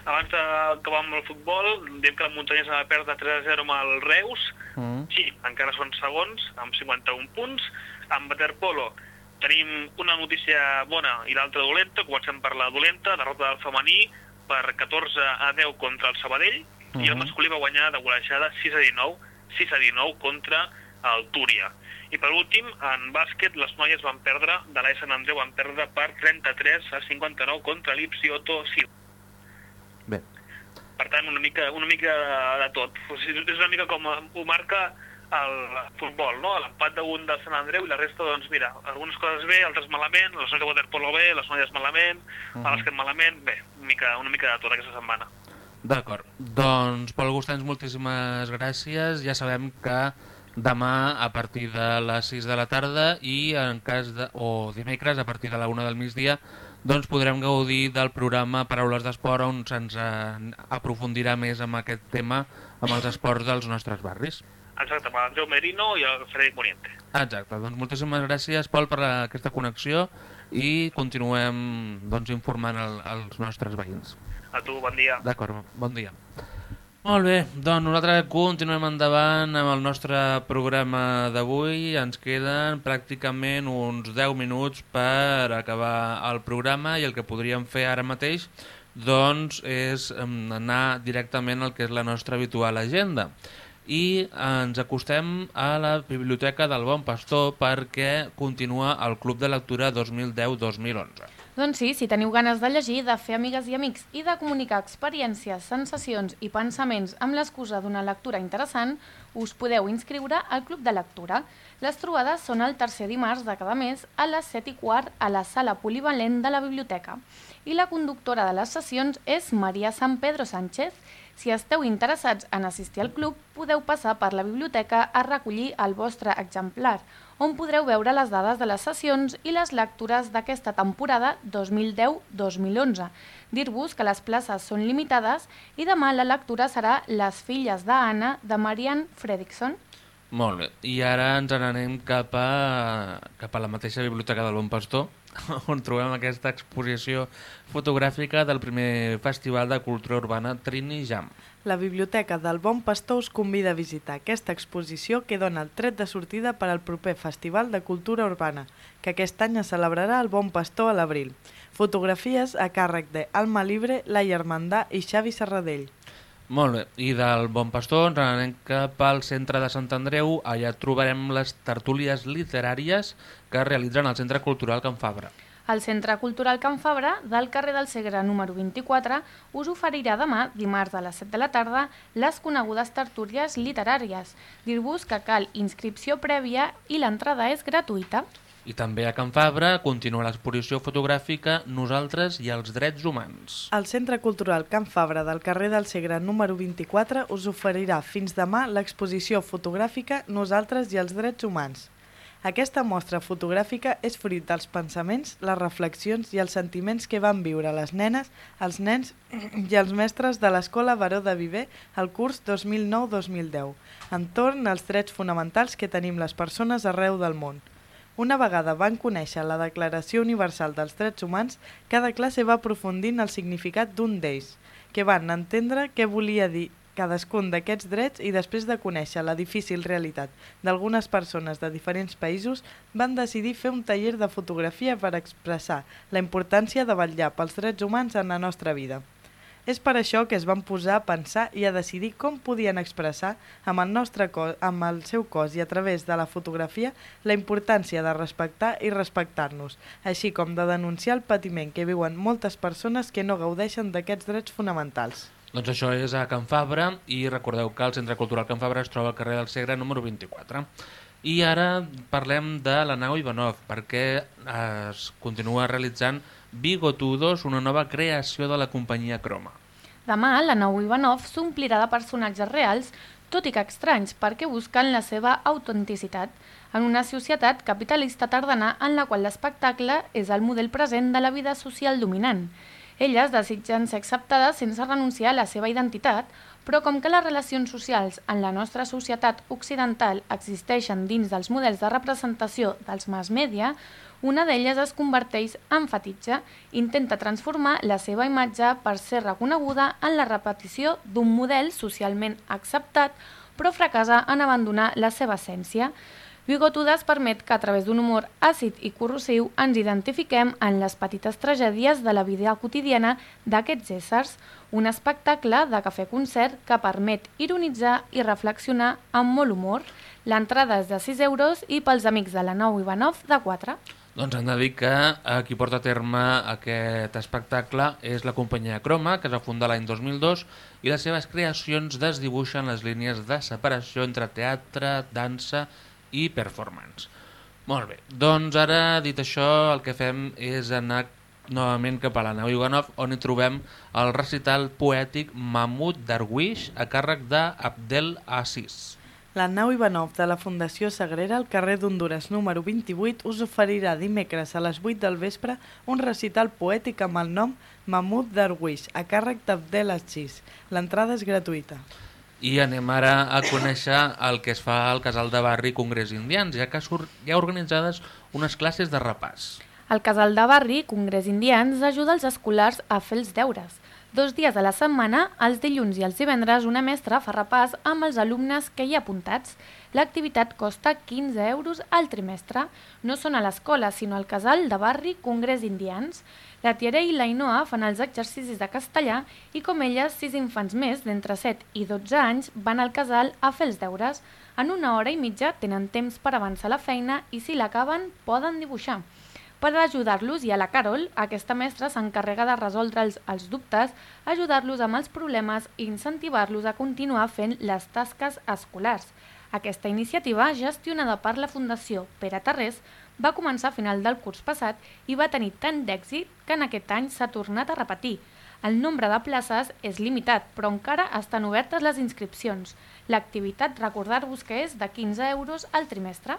Abans d'acabar amb el futbol, diem que la muntanyesa va perdre 3-0 amb el Reus. mm. Sí, encara són segons, amb 51 punts. Amb waterpolo tenim una notícia bona i l'altra dolenta. Comencem per la dolenta, derrota del femení per 14 a 10 contra el Sabadell. I el Mhm. masculí va guanyar de golejada 6 a 19, 6 a 19 contra el Túria. I per últim, en bàsquet, les noies van perdre, de l'AE Sant Andreu van perdre per 33 a 59 contra l'Ipsioto Sil. bé, Per tant, una mica, una mica de, de tot. O sigui, és una mica com ho marca el futbol, no? L'empat d'un del Sant Andreu i la resta, doncs, mira, algunes coses bé, altres malament, les noies de waterpolo bé, les noies malament, uh Mhm. -huh. el bàsquet malament, bé, una mica, una mica de tot aquesta setmana. D'acord. Doncs, Pol Gustans, moltíssimes gràcies. Ja sabem que demà a partir de les 6 de la tarda i en cas de, o dimecres a partir de la 1 del migdia doncs podrem gaudir del programa Paraules d'Esport on se'ns eh, aprofundirà més amb aquest tema amb els esports dels nostres barris. Exacte, amb l'Andreu Merino i el Frederic Moriente. Exacte, doncs moltíssimes gràcies Pol per aquesta connexió i continuem doncs, informant el, els nostres veïns. A tu, bon dia. D'acord, bon dia. Molt bé, doncs nosaltres continuem endavant amb el nostre programa d'avui. Ens queden pràcticament uns 10 minuts per acabar el programa i el que podríem fer ara mateix doncs és anar directament al que és la nostra habitual agenda. I ens acostem a la Biblioteca del Bon Pastor perquè continua el Club de Lectura 2010-2011. Doncs sí, si teniu ganes de llegir, de fer amigues i amics i de comunicar experiències, sensacions i pensaments amb l'excusa d'una lectura interessant, us podeu inscriure al Club de Lectura. Les trobades són el tercer dimarts de cada mes a les 7 i quart a la sala polivalent de la biblioteca. I la conductora de les sessions és Maria San Pedro Sánchez. Si esteu interessats en assistir al club, podeu passar per la biblioteca a recollir el vostre exemplar, on podreu veure les dades de les sessions i les lectures d'aquesta temporada 2010-2011. Dir-vos que les places són limitades i demà la lectura serà Les filles d'Anna de Marianne Fredrickson. Molt bé, i ara ens n'anem cap a, cap a la mateixa biblioteca del Bon Pastor, (laughs) on trobem aquesta exposició fotogràfica del primer Festival de Cultura Urbana Trini Jam. La Biblioteca del Bon Pastor us convida a visitar aquesta exposició que dona el tret de sortida per al proper Festival de Cultura Urbana, que aquest any es celebrarà al Bon Pastor a l'abril. Fotografies a càrrec de Alma Libre, Laia Armandà i Xavi Serradell. Molt bé, i del Bon Pastor ens n'anem cap al centre de Sant Andreu, allà trobarem les tertúlies literàries que realitzen al Centre Cultural Can Fabra. El Centre Cultural Can Fabra, del carrer del Segre número 24, us oferirà demà, dimarts a les 7 de la tarda, les conegudes tertúlies literàries. Dir-vos que cal inscripció prèvia i l'entrada és gratuïta. I també a Can Fabra continua l'exposició fotogràfica Nosaltres i els drets humans. El Centre Cultural Can Fabra del carrer del Segre número 24 us oferirà fins demà l'exposició fotogràfica Nosaltres i els drets humans. Aquesta mostra fotogràfica és fruit dels pensaments, les reflexions i els sentiments que van viure les nenes, els nens i els mestres de l'Escola Baró de Viver al curs 2009-2010, entorn als drets fonamentals que tenim les persones arreu del món. Una vegada van conèixer la Declaració Universal dels Drets Humans, cada classe va aprofundint el significat d'un d'ells, que van entendre què volia dir cadascun d'aquests drets i després de conèixer la difícil realitat d'algunes persones de diferents països, van decidir fer un taller de fotografia per expressar la importància de vetllar pels drets humans en la nostra vida. És per això que es van posar a pensar i a decidir com podien expressar amb el, nostre cos, amb el seu cos i a través de la fotografia la importància de respectar i respectar-nos, així com de denunciar el patiment que viuen moltes persones que no gaudeixen d'aquests drets fonamentals. Doncs això és a Can Fabra i recordeu que el Centre Cultural Can Fabra es troba al carrer del Segre número 24. I ara parlem de la nau Ivanov perquè es continua realitzant Bigotudos, una nova creació de la companyia Croma. Demà, la nau Ivanov s'omplirà de personatges reals, tot i que estranys, perquè busquen la seva autenticitat en una societat capitalista tardana en la qual l'espectacle és el model present de la vida social dominant. Elles desitgen ser acceptades sense renunciar a la seva identitat, però com que les relacions socials en la nostra societat occidental existeixen dins dels models de representació dels mass media, una d'elles es converteix en fetitge, intenta transformar la seva imatge per ser reconeguda en la repetició d'un model socialment acceptat, però fracassa en abandonar la seva essència. Bigotudes permet que a través d'un humor àcid i corrosiu ens identifiquem en les petites tragèdies de la vida quotidiana d'aquests éssers, un espectacle de cafè-concert que permet ironitzar i reflexionar amb molt humor. L'entrada és de 6 euros i pels amics de la Nou Ivanov de 4. Doncs hem de dir que eh, qui porta a terme aquest espectacle és la companyia Croma, que es va fundar l'any 2002, i les seves creacions desdibuixen les línies de separació entre teatre, dansa i performance. Molt bé, doncs ara, dit això, el que fem és anar novament cap a la nau Ivanov, on hi trobem el recital poètic Mahmoud Darwish a càrrec d'Abdel Aziz. La nau Ivanov de la Fundació Sagrera al carrer d'Honduras número 28 us oferirà dimecres a les 8 del vespre un recital poètic amb el nom Mahmoud Darwish a càrrec d'Abdel Aziz. L'entrada és gratuïta. I anem ara a conèixer el que es fa al casal de barri Congrés Indians, ja que hi ha organitzades unes classes de repàs. El casal de barri, Congrés Indians, ajuda els escolars a fer els deures. Dos dies a la setmana, els dilluns i els divendres, una mestra fa repàs amb els alumnes que hi ha apuntats. L'activitat costa 15 euros al trimestre. No són a l'escola, sinó al casal de barri Congrés Indians. La Tiare i l'Ainoa fan els exercicis de castellà i com elles, sis infants més d'entre 7 i 12 anys van al casal a fer els deures. En una hora i mitja tenen temps per avançar la feina i si l'acaben poden dibuixar. Per ajudar-los i a la Carol, aquesta mestra s'encarrega de resoldre els, els dubtes, ajudar-los amb els problemes i incentivar-los a continuar fent les tasques escolars. Aquesta iniciativa, gestionada per la Fundació Pere Tarrés, va començar a final del curs passat i va tenir tant d'èxit que en aquest any s'ha tornat a repetir. El nombre de places és limitat, però encara estan obertes les inscripcions. L'activitat, recordar-vos que és de 15 euros al trimestre.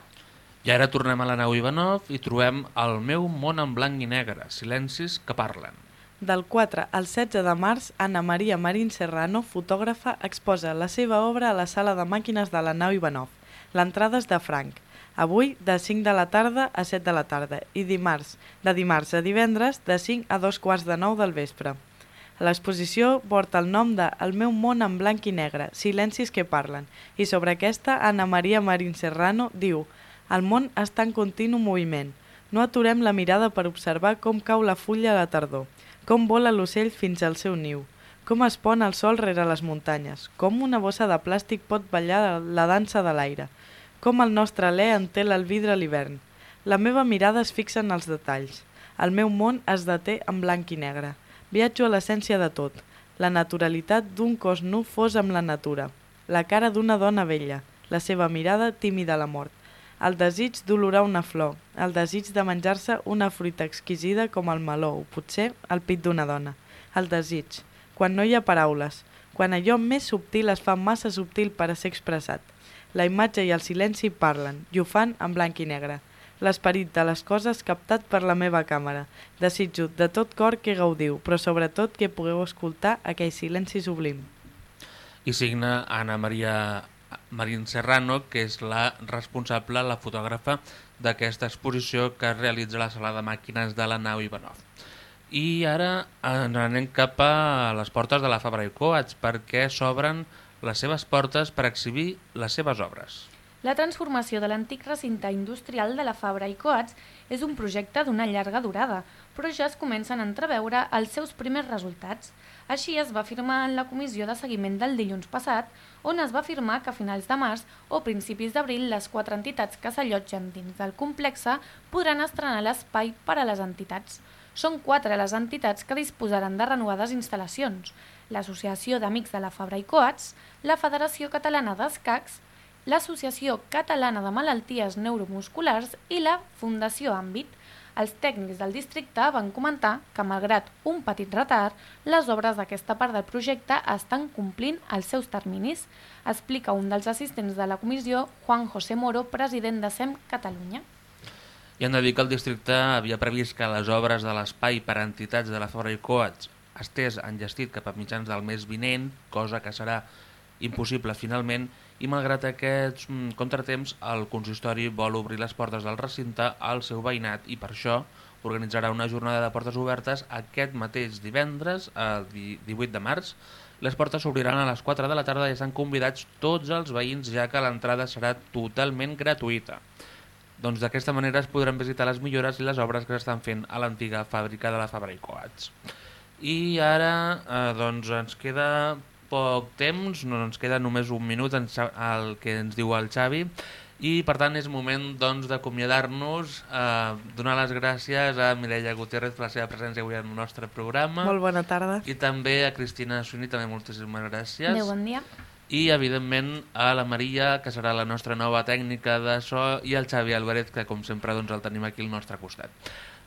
I ara tornem a la nau Ivanov i trobem El meu món en blanc i negre, silencis que parlen. Del 4 al 16 de març, Anna Maria Marín Serrano, fotògrafa, exposa la seva obra a la sala de màquines de la nau Ivanov. L'entrada és de franc. Avui, de 5 de la tarda a 7 de la tarda i dimarts, de dimarts a divendres, de 5 a 2 quarts de 9 del vespre. L'exposició porta el nom de El meu món en blanc i negre, silencis que parlen, i sobre aquesta Anna Maria Marín Serrano diu El món està en continu moviment. No aturem la mirada per observar com cau la fulla a la tardor, com vola l'ocell fins al seu niu, com es pon el sol rere les muntanyes, com una bossa de plàstic pot ballar la dansa de l'aire, com el nostre alè entela el vidre a l'hivern. La meva mirada es fixa en els detalls. El meu món es deté en blanc i negre. Viatjo a l'essència de tot. La naturalitat d'un cos nu fos amb la natura. La cara d'una dona vella. La seva mirada tímida a la mort. El desig d'olorar una flor. El desig de menjar-se una fruita exquisida com el meló o potser el pit d'una dona. El desig. Quan no hi ha paraules. Quan allò més subtil es fa massa subtil per a ser expressat. La imatge i el silenci parlen, i ho fan en blanc i negre. L'esperit de les coses captat per la meva càmera. Desitjo de tot cor que gaudiu, però sobretot que pugueu escoltar aquell silenci sublim. I signa Anna Maria Marín Serrano, que és la responsable, la fotògrafa d'aquesta exposició que es realitza a la sala de màquines de la nau Ivanov. I ara ens anem cap a les portes de la Fabra i Coats perquè s'obren les seves portes per exhibir les seves obres. La transformació de l'antic recinte industrial de la Fabra i Coats és un projecte d'una llarga durada, però ja es comencen a entreveure els seus primers resultats. Així es va afirmar en la comissió de seguiment del dilluns passat, on es va afirmar que a finals de març o principis d'abril les quatre entitats que s'allotgen dins del complexe podran estrenar l'espai per a les entitats. Són quatre les entitats que disposaran de renovades instal·lacions, l'Associació d'Amics de la Fabra i Coats, la Federació Catalana d'Escacs, l'Associació Catalana de Malalties Neuromusculars i la Fundació Àmbit. Els tècnics del districte van comentar que, malgrat un petit retard, les obres d'aquesta part del projecte estan complint els seus terminis, explica un dels assistents de la comissió, Juan José Moro, president de SEM Catalunya. I han de dir que el districte havia previst que les obres de l'espai per a entitats de la Fabra i Coats estés enllestit cap a mitjans del mes vinent, cosa que serà impossible finalment, i malgrat aquests mm, contratemps, el consistori vol obrir les portes del recinte al seu veïnat i per això organitzarà una jornada de portes obertes aquest mateix divendres, el 18 de març. Les portes s'obriran a les 4 de la tarda i estan convidats tots els veïns, ja que l'entrada serà totalment gratuïta. Doncs d'aquesta manera es podran visitar les millores i les obres que s'estan fent a l'antiga fàbrica de la Fabra i Coats. I ara eh, doncs ens queda poc temps, no ens queda només un minut en el que ens diu el Xavi i per tant és moment doncs, d'acomiadar-nos, eh, donar les gràcies a Mireia Gutiérrez per la seva presència avui en el nostre programa Molt bona tarda. i també a Cristina Suini, també moltíssimes gràcies. Adéu, bon dia. I, evidentment, a la Maria, que serà la nostra nova tècnica de so, i al Xavi Álvarez, que, com sempre, doncs, el tenim aquí al nostre costat.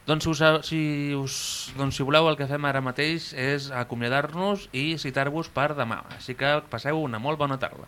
Doncs, us, si, us, doncs, si voleu, el que fem ara mateix és acomiadar-nos i citar-vos per demà. Així que passeu una molt bona tarda.